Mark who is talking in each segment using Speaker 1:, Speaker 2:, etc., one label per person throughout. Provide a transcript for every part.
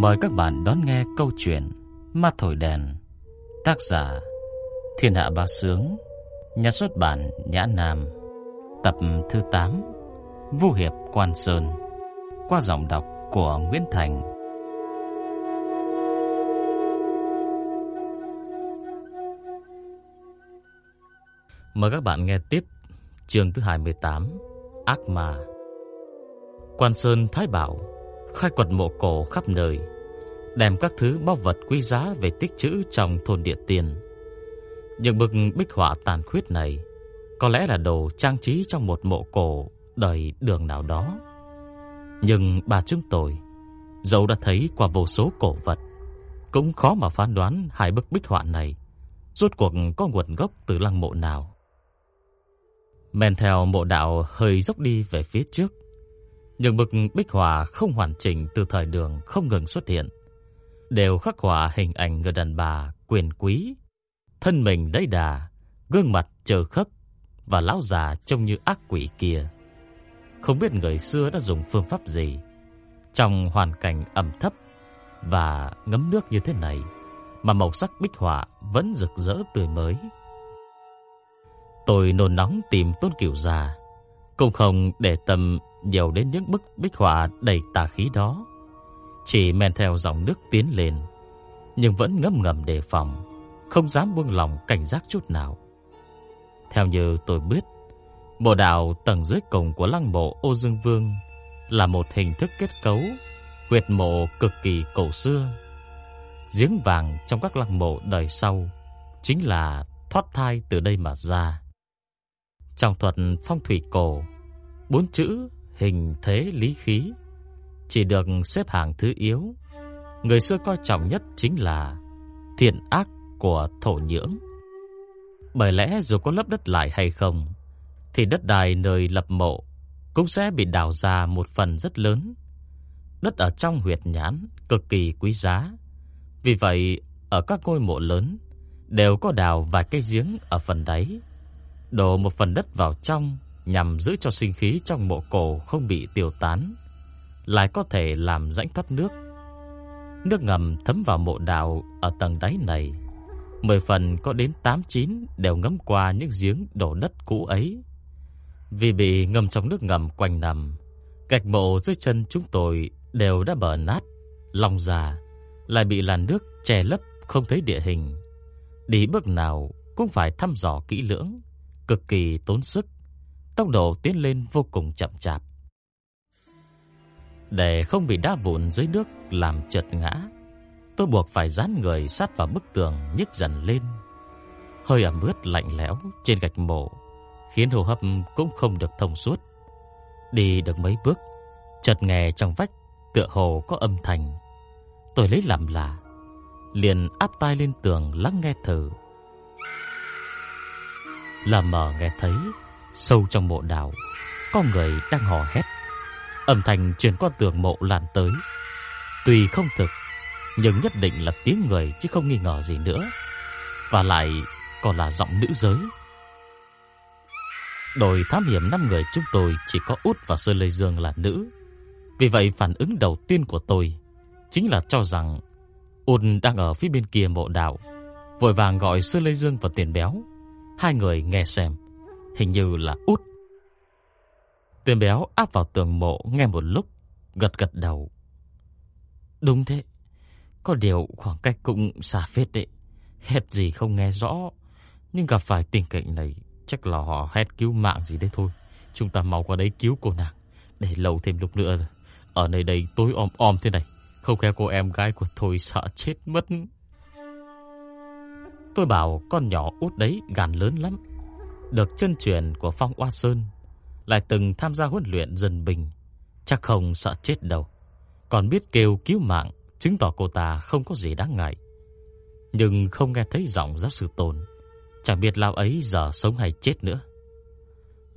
Speaker 1: Mời các bạn đón nghe câu chuyện Ma Thổi Đèn, Tác giả Thiên Hạ Ba Sướng, Nhà xuất bản Nhã Nam, Tập thứ 8 Vũ Hiệp Quan Sơn, Qua giọng đọc của Nguyễn Thành. Mời các bạn nghe tiếp chương thứ 28 Ác Ma. Quan Sơn Thái Bảo khai quật mộ cổ khắp nơi, đem các thứ báu vật quý giá về tích trữ trong thôn địa tiền. Những bức bích họa tàn khuyết này có lẽ là đồ trang trí trong một mộ cổ đời đường nào đó. Nhưng bà chúng tôi, dẫu đã thấy qua vô số cổ vật, cũng khó mà phán đoán hai bức bích họa này rốt cuộc có nguồn gốc từ lăng mộ nào. Men theo mộ đạo hơi dốc đi về phía trước, những bức bích họa không hoàn chỉnh từ thời đường không ngừng xuất hiện, đều khắc họa hình ảnh người đàn bà quyền quý, thân mình đầy đà, gương mặt trơ khớp và lão già trông như ác quỷ kia. Không biết người xưa đã dùng phương pháp gì trong hoàn cảnh ẩm thấp và ngấm nước như thế này mà màu sắc bích họa vẫn rực rỡ tươi mới. Tôi nôn nóng tìm Tôn Cửu già, cũng không để tâm nhiều đến những bức bích họa đầy tà khí đó. Chỉ men theo dòng nước tiến lên, nhưng vẫn ngấm ngầm đề phòng, không dám buông lòng cảnh giác chút nào. Theo như tôi biết, mộ đạo tầng dưới cùng của lăng mộ Ô Dương Vương là một hình thức kết cấu huyệt mộ cực kỳ cổ xưa. Giếng vàng trong các lăng mộ đời sau chính là thoát thai từ đây mà ra. Trong thuật phong thủy cổ, bốn chữ hình thế lý khí chỉ được xếp hạng thứ yếu. Người xưa coi trọng nhất chính là thiện ác của thổ nhưỡng. Bởi lẽ dù có lấp đất lại hay không, thì đất đai nơi lập mộ cũng sẽ bị đào ra một phần rất lớn. Đất ở trong huyệt nhãn cực kỳ quý giá. Vì vậy, ở các ngôi mộ lớn đều có đào vài cây giếng ở phần đáy, đổ một phần đất vào trong nhằm giữ cho sinh khí trong mộ cổ không bị tiêu tán, lại có thể làm rãnh thoát nước. Nước ngầm thấm vào mộ đào ở tầng đáy này, 10 phần có đến 8 9 đều ngấm qua những giếng đổ đất cũ ấy. Vì bị ngâm trong nước ngầm quanh nằm, gạch mộ dưới chân chúng tôi đều đã bở nát, lòng già lại bị làn nước che lấp không thấy địa hình. Đi bước nào cũng phải thăm dò kỹ lưỡng, cực kỳ tốn sức tốc độ tiến lên vô cùng chậm chạp. Để không bị đá vụn dưới nước làm trượt ngã, tôi buộc phải dán người sát vào bức tường nhích dần lên. Hơi ẩm ướt lạnh lẽo trên gạch mộ khiến hô hấp cũng không được thông suốt. Đi được mấy bước, chợt nghe trong vách tựa hồ có âm thanh. Tôi lấy làm lạ, liền áp tai lên tường lắng nghe thử. Là mờ nghe thấy, Sâu trong mộ đào, Có người đang hò hét. Âm thanh truyền qua tường mộ lan tới. Tuy không thực, Nhưng nhất định là tiếng người Chứ không nghi ngờ gì nữa. Và lại, còn là giọng nữ giới. Đội thám hiểm năm người chúng tôi Chỉ có út và Sơ Lê Dương là nữ. Vì vậy phản ứng đầu tiên của tôi Chính là cho rằng Út đang ở phía bên kia mộ đạo Vội vàng gọi Sơ Lê Dương và Tiền Béo. Hai người nghe xem, Hình như là út. Tuyền béo áp vào tường mộ nghe một lúc, Gật gật đầu. Đúng thế, Có điều khoảng cách cũng xa phết đấy. Hét gì không nghe rõ, Nhưng gặp phải tình cảnh này, Chắc là họ hét cứu mạng gì đấy thôi. Chúng ta mau qua đấy cứu cô nàng, Để lâu thêm lúc nữa. Ở nơi đây tối om om thế này, Không khéo cô em gái của tôi sợ chết mất. Tôi bảo con nhỏ út đấy gàn lớn lắm được chân truyền của Phong Oa Sơn, lại từng tham gia huấn luyện dân binh, chắc không sợ chết đâu. Còn biết kêu cứu mạng, chứng tỏ cô ta không có gì đáng ngại. Nhưng không nghe thấy giọng giáo sư Tôn, chẳng biết lão ấy giờ sống hay chết nữa.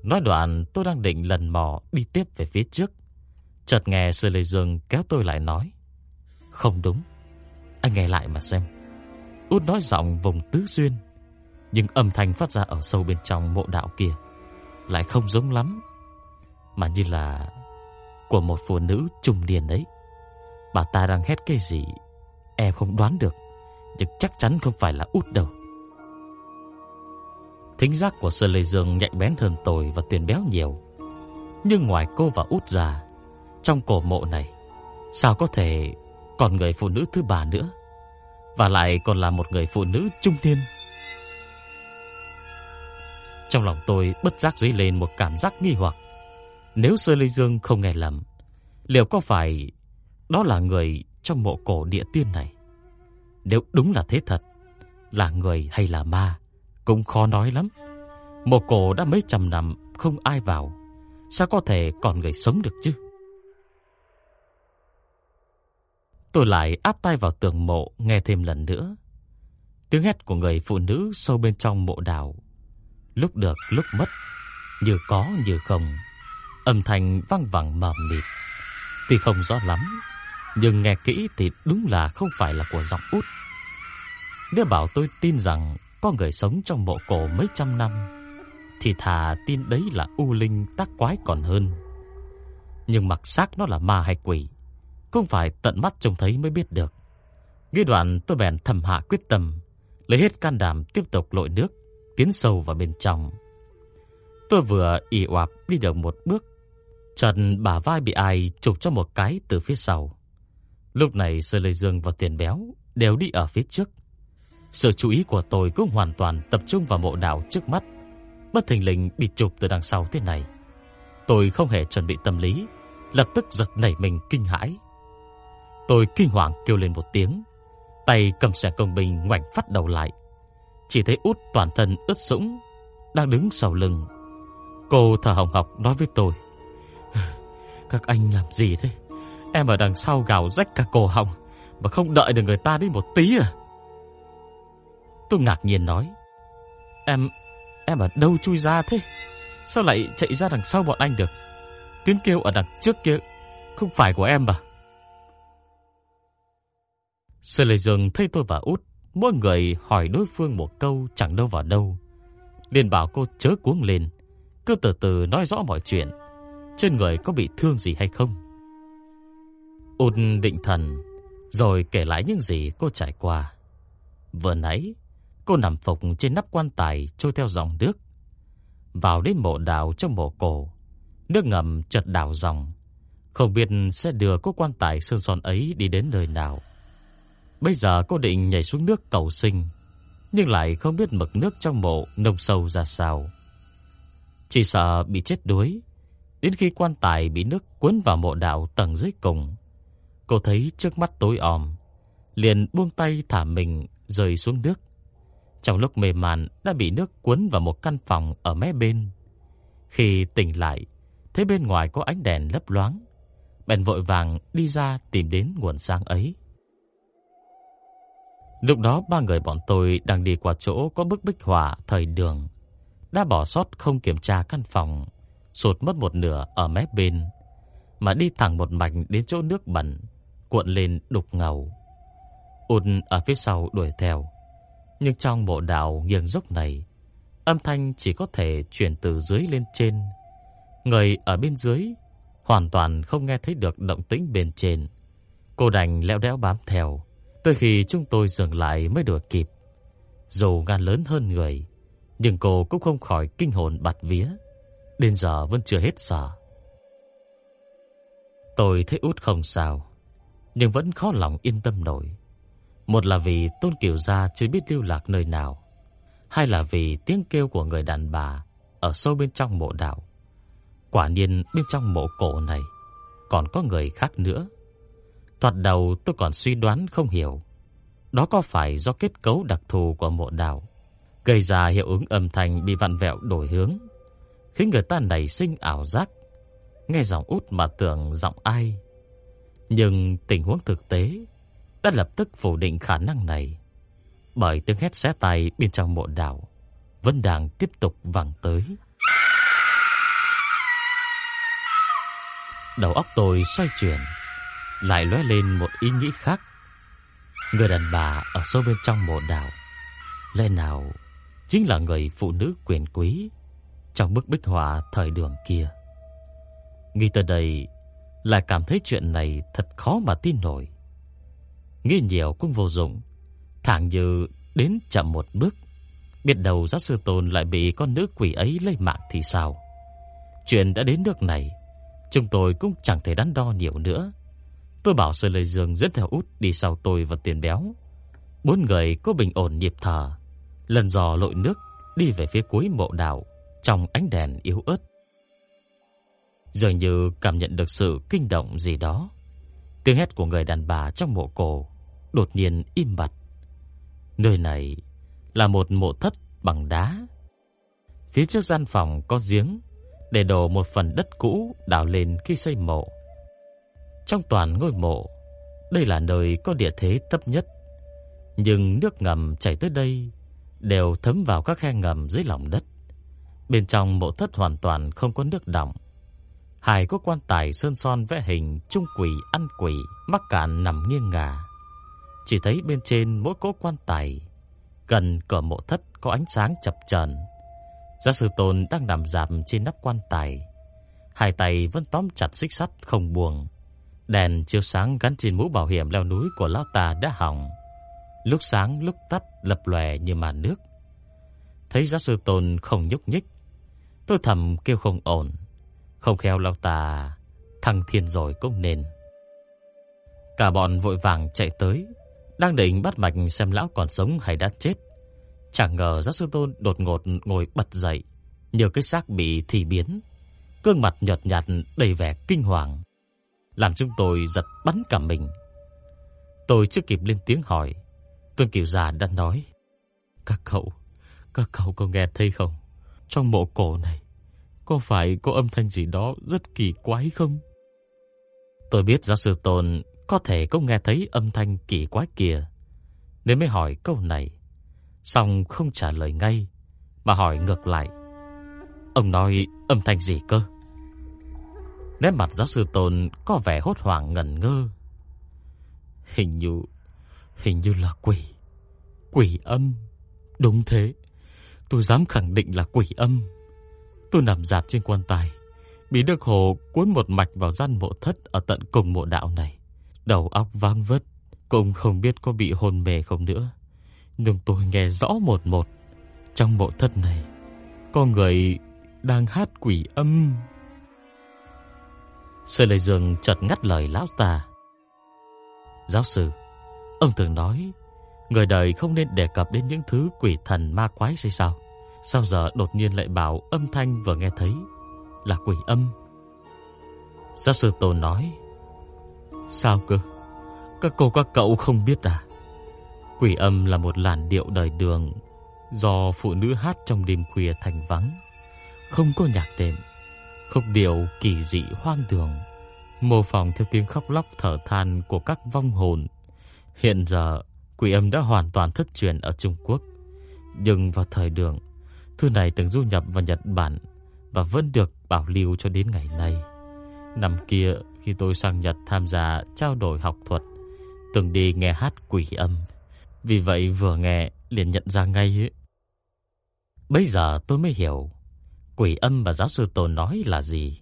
Speaker 1: Nói đoạn tôi đang định lần mò đi tiếp về phía trước. Chợt nghe Sư Lê Dương kéo tôi lại nói. Không đúng, anh nghe lại mà xem. Út nói giọng vùng tứ xuyên nhưng âm thanh phát ra ở sâu bên trong mộ đạo kia lại không giống lắm, mà như là của một phụ nữ trung niên đấy. Bà ta đang hét cái gì Em không đoán được Nhưng chắc chắn không phải là út đâu. Thính giác của Sơ Lê Dương nhạy bén hơn tôi và tuyển béo nhiều. Nhưng ngoài cô và út già Trong cổ mộ này Sao có thể còn người phụ nữ thứ ba nữa? Và lại còn là một người phụ nữ trung niên. Trong lòng tôi bất giác dấy lên một cảm giác nghi hoặc. Nếu Sơ Lê Dương không nghe lầm, Liệu có phải Đó là người trong mộ cổ địa tiên này? Nếu đúng là thế thật, Là người hay là ma, Cũng khó nói lắm. Mộ cổ đã mấy trăm năm Không ai vào, Sao có thể còn người sống được chứ? Tôi lại áp tay vào tường mộ Nghe thêm lần nữa. Tiếng hét của người phụ nữ sâu bên trong mộ đảo Lúc được, lúc mất, Như có, như không, Âm thanh vang vẳng mờ mịt. Tuy không rõ lắm, Nhưng nghe kỹ thì đúng là không phải là của giọng út. Nếu bảo tôi tin rằng Có người sống trong mộ cổ mấy trăm năm, Thì thà tin đấy là u linh tác quái còn hơn. Nhưng mặc xác nó là ma hay quỷ không phải tận mắt trông thấy mới biết được Ghi đoạn tôi bèn thầm hạ quyết tâm Lấy hết can đảm tiếp tục lội nước Tiến sâu vào bên trong Tôi vừa ỉ oạp đi được một bước Trần bả vai bị ai chụp cho một cái từ phía sau. Lúc này Sơ Lê Dương và Tiền Béo đều đi ở phía trước. Sự chú ý của tôi cũng hoàn toàn tập trung vào mộ đảo trước mắt. Bất thình lình bị chụp từ đằng sau thế này. Tôi không hề chuẩn bị tâm lý, lập tức giật nảy mình kinh hãi. Tôi kinh hoàng kêu lên một tiếng, tay cầm sạc công binh ngoảnh phát đầu lại. Chỉ thấy út toàn thân ướt sũng, đang đứng sau lưng. Cô thở hồng hộc nói với tôi. Các anh làm gì thế Em ở đằng sau gào rách cả cổ họng Mà không đợi được người ta đi một tí à Tôi ngạc nhiên nói Em Em ở đâu chui ra thế Sao lại chạy ra đằng sau bọn anh được Tiếng kêu ở đằng trước kia Không phải của em à Sư Lê Dương thấy tôi và út Mỗi người hỏi đối phương một câu Chẳng đâu vào đâu liền bảo cô chớ cuống lên Cứ từ từ nói rõ mọi chuyện trên người có bị thương gì hay không. út định thần, rồi kể lại những gì cô trải qua. Vừa nãy, cô nằm phục trên nắp quan tài trôi theo dòng nước. Vào đến mộ đào trong mộ cổ, nước ngầm chợt đảo dòng. Không biết sẽ đưa cô quan tài sơn son ấy đi đến nơi nào. Bây giờ cô định nhảy xuống nước cầu sinh, nhưng lại không biết mực nước trong mộ nông sâu ra sao. Chỉ sợ bị chết đuối Đến khi quan tài bị nước cuốn vào mộ đạo tầng dưới cùng, cô thấy trước mắt tối om, liền buông tay thả mình rơi xuống nước. Trong lúc mê man đã bị nước cuốn vào một căn phòng ở mé bên. Khi tỉnh lại, thấy bên ngoài có ánh đèn lấp loáng, bèn vội vàng đi ra tìm đến nguồn sáng ấy. Lúc đó ba người bọn tôi đang đi qua chỗ có bức bích họa thời đường, đã bỏ sót không kiểm tra căn phòng sụt mất một nửa ở mép bên, mà đi thẳng một mạch đến chỗ nước bẩn, cuộn lên đục ngầu. Ún ở phía sau đuổi theo, nhưng trong bộ đạo nghiêng dốc này, âm thanh chỉ có thể truyền từ dưới lên trên. Người ở bên dưới hoàn toàn không nghe thấy được động tĩnh bên trên. Cô đành leo đéo bám theo, tới khi chúng tôi dừng lại mới đuổi kịp. Dù gan lớn hơn người, nhưng cô cũng không khỏi kinh hồn bạt vía. Đến giờ vẫn chưa hết sợ Tôi thấy út không sao Nhưng vẫn khó lòng yên tâm nổi Một là vì Tôn Kiều Gia chưa biết lưu lạc nơi nào Hai là vì tiếng kêu của người đàn bà Ở sâu bên trong mộ đạo Quả nhiên bên trong mộ cổ này Còn có người khác nữa Thoạt đầu tôi còn suy đoán không hiểu Đó có phải do kết cấu đặc thù của mộ đạo Gây ra hiệu ứng âm thanh bị vặn vẹo đổi hướng khiến người ta nảy sinh ảo giác. Nghe giọng út mà tưởng giọng ai. Nhưng tình huống thực tế đã lập tức phủ định khả năng này. Bởi tiếng hét xé tay bên trong mộ đảo vẫn đang tiếp tục vang tới. Đầu óc tôi xoay chuyển, lại lóe lên một ý nghĩ khác. Người đàn bà ở sâu bên trong mộ đảo, lẽ nào chính là người phụ nữ quyền quý trong bức bích họa thời đường kia. Nghĩ tới đây, lại cảm thấy chuyện này thật khó mà tin nổi. Nghĩ nhiều cũng vô dụng, thẳng như đến chậm một bước, biết đầu giáo sư Tôn lại bị con nữ quỷ ấy lấy mạng thì sao? Chuyện đã đến nước này, chúng tôi cũng chẳng thể đắn đo nhiều nữa. Tôi bảo Sơn Lê Dương dẫn theo út đi sau tôi và tiền béo. Bốn người có bình ổn nhịp thở, lần dò lội nước đi về phía cuối mộ đảo trong ánh đèn yếu ớt. Dường như cảm nhận được sự kinh động gì đó. Tiếng hét của người đàn bà trong mộ cổ đột nhiên im bặt. Nơi này là một mộ thất bằng đá. Phía trước gian phòng có giếng để đổ một phần đất cũ đào lên khi xây mộ. Trong toàn ngôi mộ, đây là nơi có địa thế thấp nhất, nhưng nước ngầm chảy tới đây đều thấm vào các khe ngầm dưới lòng đất. Bên trong mộ thất hoàn toàn không có nước đọng. Hai có quan tài sơn son vẽ hình trung quỷ ăn quỷ mắc cạn nằm nghiêng ngả. Chỉ thấy bên trên mỗi cỗ quan tài gần cửa mộ thất có ánh sáng chập chờn. Giáo sư Tôn đang nằm rạp trên nắp quan tài, hai tay vẫn tóm chặt xích sắt không buông. Đèn chiếu sáng gắn trên mũ bảo hiểm leo núi của lão ta đã hỏng, lúc sáng lúc tắt lập lòe như màn nước. Thấy giáo sư Tôn không nhúc nhích, tôi thầm kêu không ổn, không khéo lão ta thăng thiên rồi cũng nên. Cả bọn vội vàng chạy tới, đang định bắt mạch xem lão còn sống hay đã chết. Chẳng ngờ giáo sư Tôn đột ngột ngồi bật dậy, nhờ cái xác bị thì biến, gương mặt nhợt nhạt đầy vẻ kinh hoàng, làm chúng tôi giật bắn cả mình. Tôi chưa kịp lên tiếng hỏi, tuân Kiều già đã nói: "Các cậu, các cậu có nghe thấy không? Trong mộ cổ này có phải có âm thanh gì đó rất kỳ quái không?" Tôi biết giáo sư Tôn có thể có nghe thấy âm thanh kỳ quái kia, nên mới hỏi câu này. Xong không trả lời ngay, mà hỏi ngược lại. Ông nói âm thanh gì cơ? Nét mặt giáo sư Tôn có vẻ hốt hoảng ngẩn ngơ. Hình như, hình như là quỷ. Quỷ âm. Đúng thế. Tôi dám khẳng định là quỷ âm. Tôi nằm dạp trên quan tài, bị Đức Hồ cuốn một mạch vào gian mộ thất ở tận cùng mộ đạo này. Đầu óc vang vất, cũng không biết có bị hồn mê không nữa. Nhưng tôi nghe rõ một một, trong mộ thất này, có người đang hát quỷ âm. Sư Lê Dương chợt ngắt lời lão ta. Giáo sư, ông thường nói, người đời không nên đề cập đến những thứ quỷ thần ma quái hay sao? Sao giờ đột nhiên lại bảo âm thanh vừa nghe thấy là quỷ âm? Giáo sư Tô nói, Sao cơ? Các cô các cậu không biết à? Quỷ âm là một làn điệu đời đường do phụ nữ hát trong đêm khuya thành vắng, không có nhạc đệm, không điệu kỳ dị hoang đường, mô phỏng theo tiếng khóc lóc thở than của các vong hồn. Hiện giờ, quỷ âm đã hoàn toàn thất truyền ở Trung Quốc, nhưng vào thời đường, thư này từng du nhập vào Nhật Bản và vẫn được bảo lưu cho đến ngày nay. Năm kia, khi tôi sang Nhật tham gia trao đổi học thuật, từng đi nghe hát quỷ âm. Vì vậy vừa nghe liền nhận ra ngay ấy. Bây giờ tôi mới hiểu quỷ âm mà giáo sư tô nói là gì.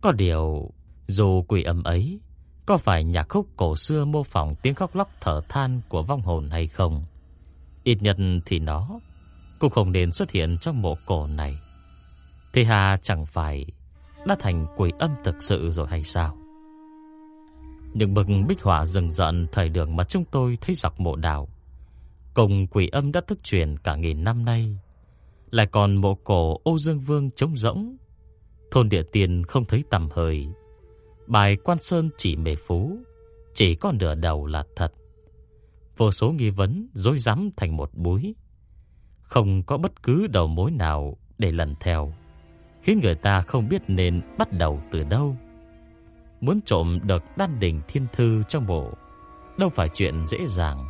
Speaker 1: Có điều, dù quỷ âm ấy có phải nhạc khúc cổ xưa mô phỏng tiếng khóc lóc thở than của vong hồn hay không, ít nhất thì nó cũng không nên xuất hiện trong mộ cổ này. Thì hà chẳng phải đã thành quỷ âm thực sự rồi hay sao? Những bức bích họa rừng rợn thời đường mà chúng tôi thấy dọc mộ đảo, cùng quỷ âm đã thất truyền cả nghìn năm nay, lại còn mộ cổ Ô Dương Vương trống rỗng, thôn địa tiền không thấy tầm hơi, bài quan sơn chỉ mề phú, chỉ có nửa đầu là thật. Vô số nghi vấn rối rắm thành một búi, không có bất cứ đầu mối nào để lần theo khiến người ta không biết nên bắt đầu từ đâu. Muốn trộm được đan đỉnh thiên thư trong bộ, đâu phải chuyện dễ dàng.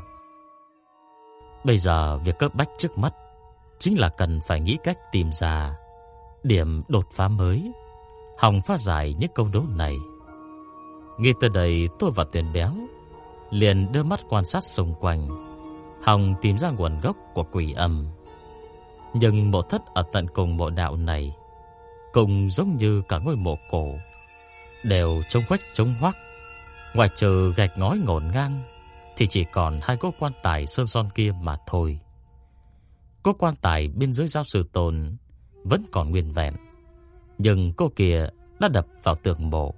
Speaker 1: Bây giờ việc cấp bách trước mắt chính là cần phải nghĩ cách tìm ra điểm đột phá mới, hòng phá giải những câu đố này. nghe tới đây tôi và tiền béo liền đưa mắt quan sát xung quanh, hòng tìm ra nguồn gốc của quỷ âm. Nhưng mộ thất ở tận cùng mộ đạo này cũng giống như cả ngôi mộ cổ. đều trông quách trông hoắc. Ngoài trừ gạch ngói ngổn ngang thì chỉ còn hai cỗ quan tài sơn son kia mà thôi. Cô quan tài bên dưới giáo sư tồn vẫn còn nguyên vẹn, nhưng cô kia đã đập vào tường mộ.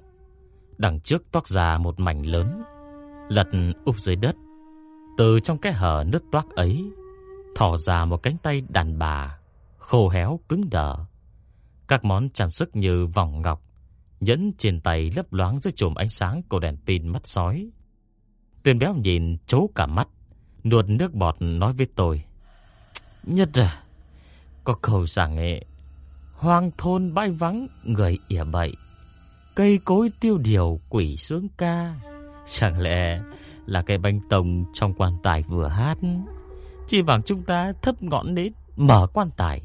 Speaker 1: Đằng trước toát ra một mảnh lớn, lật úp dưới đất. Từ trong cái hở nứt toác ấy, thò ra một cánh tay đàn bà, khô héo cứng đờ. Các món trang sức như vòng ngọc, nhẫn trên tay lấp loáng dưới chùm ánh sáng của đèn pin mắt sói. Tuyền béo nhìn chố cả mắt, nuốt nước bọt nói với tôi. Nhất à, có câu rằng ấy, hoang thôn bãi vắng, người ỉa bậy, cây cối tiêu điều quỷ sướng ca. Chẳng lẽ là cái bánh tông trong quan tài vừa hát? Chỉ bằng chúng ta thấp ngọn nến, mở quan tài,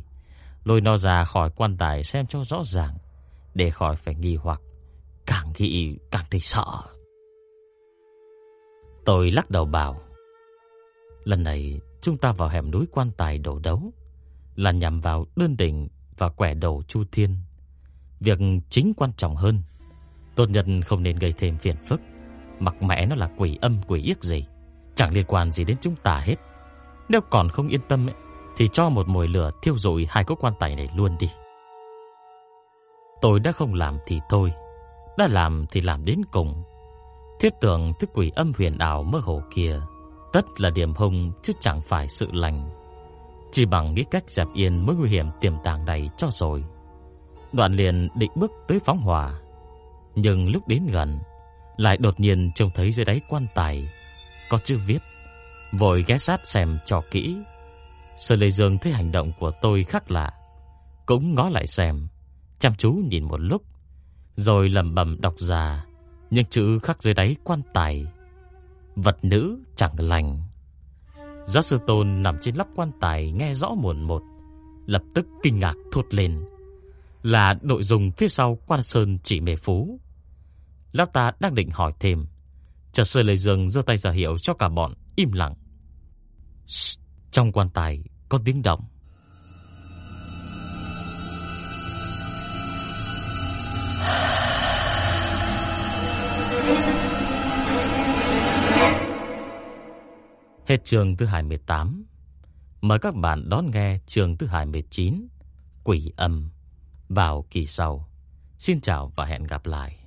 Speaker 1: lôi nó ra khỏi quan tài xem cho rõ ràng, để khỏi phải nghi hoặc, càng nghĩ càng thấy sợ. Tôi lắc đầu bảo, lần này chúng ta vào hẻm núi quan tài đổ đấu, là nhằm vào đơn đỉnh và quẻ đầu Chu Thiên. Việc chính quan trọng hơn, tốt nhất không nên gây thêm phiền phức, mặc mẹ nó là quỷ âm quỷ yếc gì, chẳng liên quan gì đến chúng ta hết. Nếu còn không yên tâm ấy, thì cho một mồi lửa thiêu rụi hai cỗ quan tài này luôn đi. Tôi đã không làm thì thôi, đã làm thì làm đến cùng. Thiết tưởng thức quỷ âm huyền ảo mơ hồ kia, tất là điểm hung chứ chẳng phải sự lành. Chỉ bằng nghĩ cách dẹp yên mối nguy hiểm tiềm tàng này cho rồi. Đoạn liền định bước tới phóng hỏa, nhưng lúc đến gần, lại đột nhiên trông thấy dưới đáy quan tài có chữ viết, vội ghé sát xem cho kỹ. Sở Lệ Dương thấy hành động của tôi khác lạ, cũng ngó lại xem, chăm chú nhìn một lúc, rồi lẩm bẩm đọc ra những chữ khắc dưới đáy quan tài. Vật nữ chẳng lành. Giáo sư Tôn nằm trên lắp quan tài nghe rõ muộn một, lập tức kinh ngạc thốt lên. Là nội dung phía sau quan sơn chỉ mê phú. Lão ta đang định hỏi thêm, chợt Sơ lời giường giơ tay ra hiệu cho cả bọn im lặng. Shh, trong quan tài có tiếng động. Hết chương thứ 28. Mời các bạn đón nghe chương thứ 29, Quỷ âm, vào kỳ sau. Xin chào và hẹn gặp lại.